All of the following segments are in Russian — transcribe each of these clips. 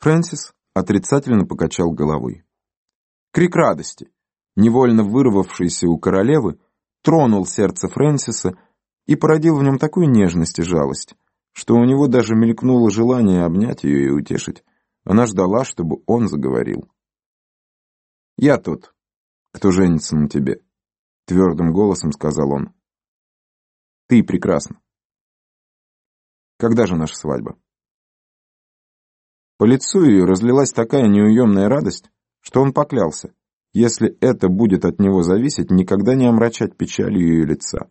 Фрэнсис отрицательно покачал головой. Крик радости, невольно вырвавшийся у королевы, тронул сердце Фрэнсиса и породил в нем такую нежность и жалость, что у него даже мелькнуло желание обнять ее и утешить. Она ждала, чтобы он заговорил. «Я тот, кто женится на тебе», — твердым голосом сказал он. «Ты прекрасна. Когда же наша свадьба?» По лицу ее разлилась такая неуемная радость, что он поклялся, если это будет от него зависеть, никогда не омрачать печалью ее лица.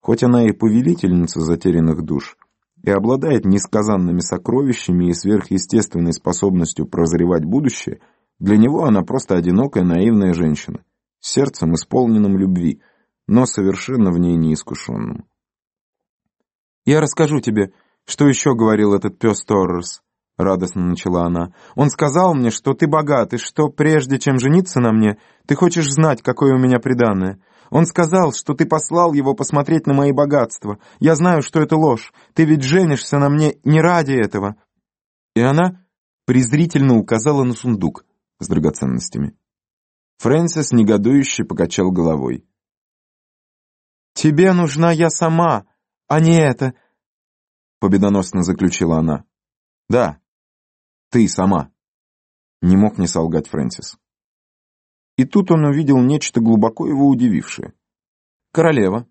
Хоть она и повелительница затерянных душ, и обладает несказанными сокровищами и сверхъестественной способностью прозревать будущее, для него она просто одинокая наивная женщина, с сердцем исполненным любви, но совершенно в ней неискушенным. «Я расскажу тебе, что еще говорил этот пес Торрес», — радостно начала она. «Он сказал мне, что ты богат, и что прежде чем жениться на мне, ты хочешь знать, какое у меня преданное. Он сказал, что ты послал его посмотреть на мои богатства. Я знаю, что это ложь. Ты ведь женишься на мне не ради этого». И она презрительно указала на сундук с драгоценностями. Фрэнсис негодующе покачал головой. «Тебе нужна я сама, а не это», — победоносно заключила она. «Да, ты сама», — не мог не солгать Фрэнсис. И тут он увидел нечто глубоко его удивившее. Королева,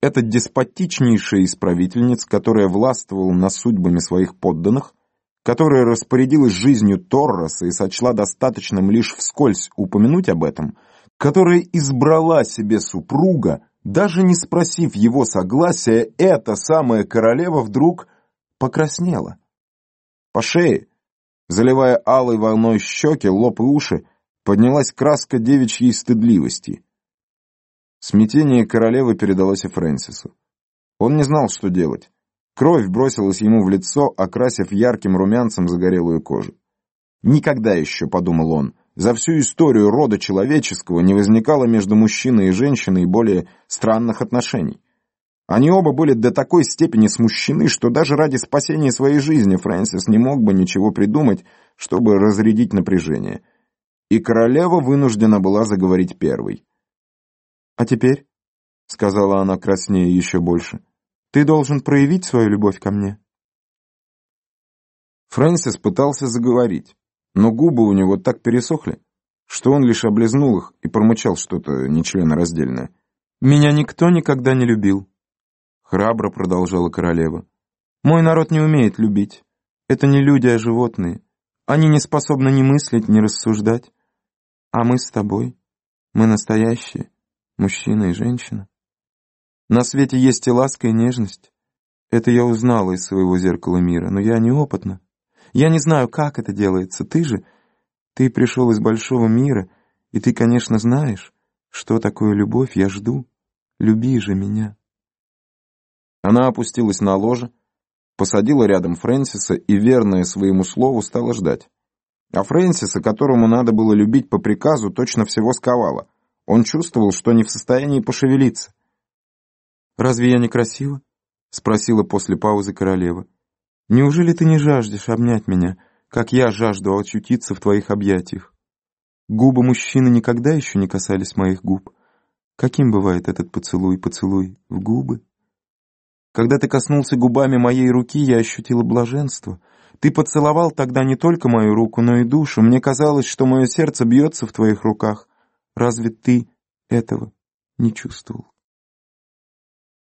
эта деспотичнейшая из правительниц, которая властвовала над судьбами своих подданных, которая распорядилась жизнью Торроса и сочла достаточным лишь вскользь упомянуть об этом, которая избрала себе супруга, даже не спросив его согласия, эта самая королева вдруг покраснела. По шее, Заливая алой волной щеки, лоб и уши, поднялась краска девичьей стыдливости. Смятение королевы передалось и Фрэнсису. Он не знал, что делать. Кровь бросилась ему в лицо, окрасив ярким румянцем загорелую кожу. Никогда еще, подумал он, за всю историю рода человеческого не возникало между мужчиной и женщиной более странных отношений. Они оба были до такой степени смущены, что даже ради спасения своей жизни Фрэнсис не мог бы ничего придумать, чтобы разрядить напряжение. И королева вынуждена была заговорить первой. «А теперь», — сказала она краснее еще больше, — «ты должен проявить свою любовь ко мне». Фрэнсис пытался заговорить, но губы у него так пересохли, что он лишь облизнул их и промычал что-то нечленораздельное. «Меня никто никогда не любил», Храбро продолжала королева. Мой народ не умеет любить. Это не люди, а животные. Они не способны ни мыслить, ни рассуждать. А мы с тобой, мы настоящие, мужчина и женщина. На свете есть и ласка, и нежность. Это я узнала из своего зеркала мира, но я неопытна. Я не знаю, как это делается. Ты же, ты пришел из большого мира, и ты, конечно, знаешь, что такое любовь. Я жду. Люби же меня. Она опустилась на ложе, посадила рядом Фрэнсиса и, верная своему слову, стала ждать. А Фрэнсиса, которому надо было любить по приказу, точно всего сковала. Он чувствовал, что не в состоянии пошевелиться. «Разве я не красива?» — спросила после паузы королева. «Неужели ты не жаждешь обнять меня, как я жажду очутиться в твоих объятиях? Губы мужчины никогда еще не касались моих губ. Каким бывает этот поцелуй-поцелуй в губы?» Когда ты коснулся губами моей руки, я ощутила блаженство. Ты поцеловал тогда не только мою руку, но и душу. Мне казалось, что мое сердце бьется в твоих руках. Разве ты этого не чувствовал?